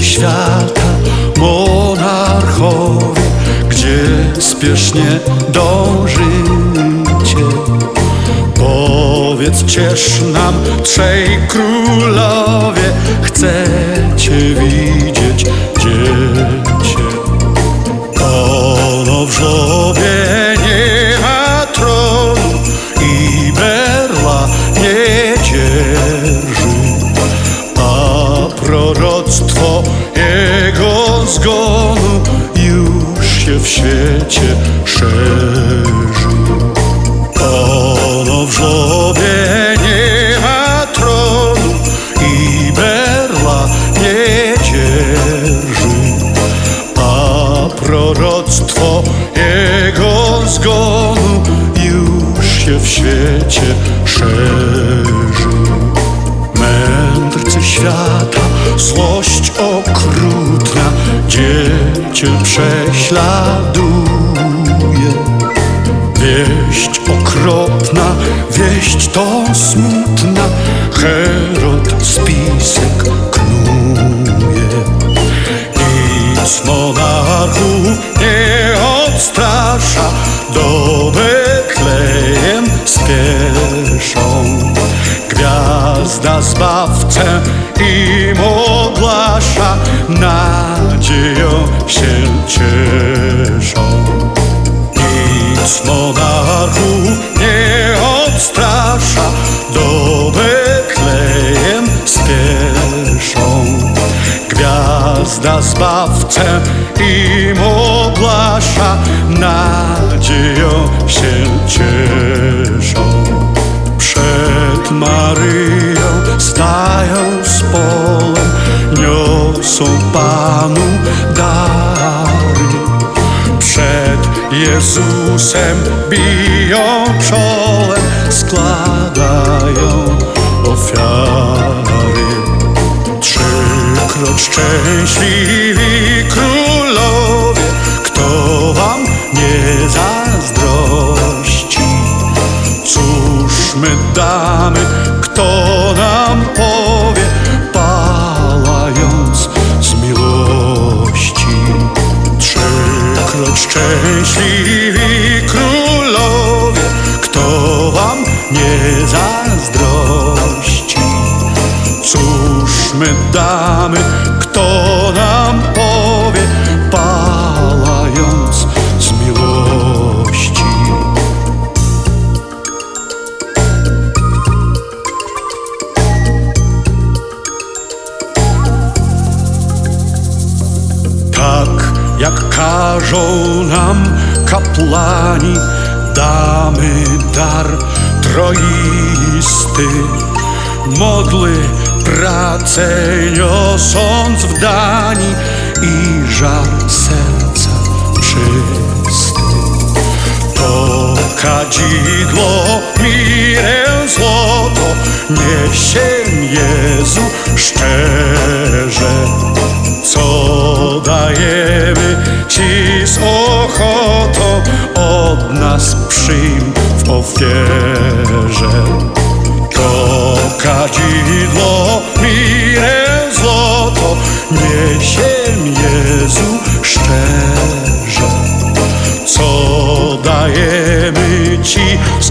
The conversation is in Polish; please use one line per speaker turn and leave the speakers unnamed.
świata, monarchowie, gdzie spiesznie dążycie. Powiedzcież nam, trzej królowie, chcecie widzieć dziecię. Ono w żłobie zgonu już się w świecie szerzy. Ono w żłobie nie ma tronu i berła nie dzierży, a proroctwo jego zgonu już się w świecie szerzy. Mędrcy świata, złość dziecię prześladuje. Wieść okropna, wieść to smutna, Herod spisek knuje. Nic monarchów nie odstrasza, do Betlejem spieszą. Gwiazda zbawcę im ogłasza, nadzieją się cieszą. Nic monarchów nie odstrasza, do Betlejem spieszą. Gwiazda zbawcę im ogłasza, nadzieją się cieszą. Przed Maryją Panu dary. Przed Jezusem biją czołem, składają ofiary. Trzykroć szczęśliwi królowie, kto wam nie zazdrości? Cóż my damy, kto nam powie, szczęśliwi królowie, kto wam nie zazdrości? Cóż my damy, kto nam powie, pałając z miłości? Tak jak każą kapłani, damy dar troisty. Modły pracę niosąc w dani i żar serca czysty. To kadzidło, mirę, złoto niesie Jezu żeby Ci z ochotą od nas przyjm w ofierze. To kadzidło mire złoto niesie Jezu szczerze. Co dajemy Ci z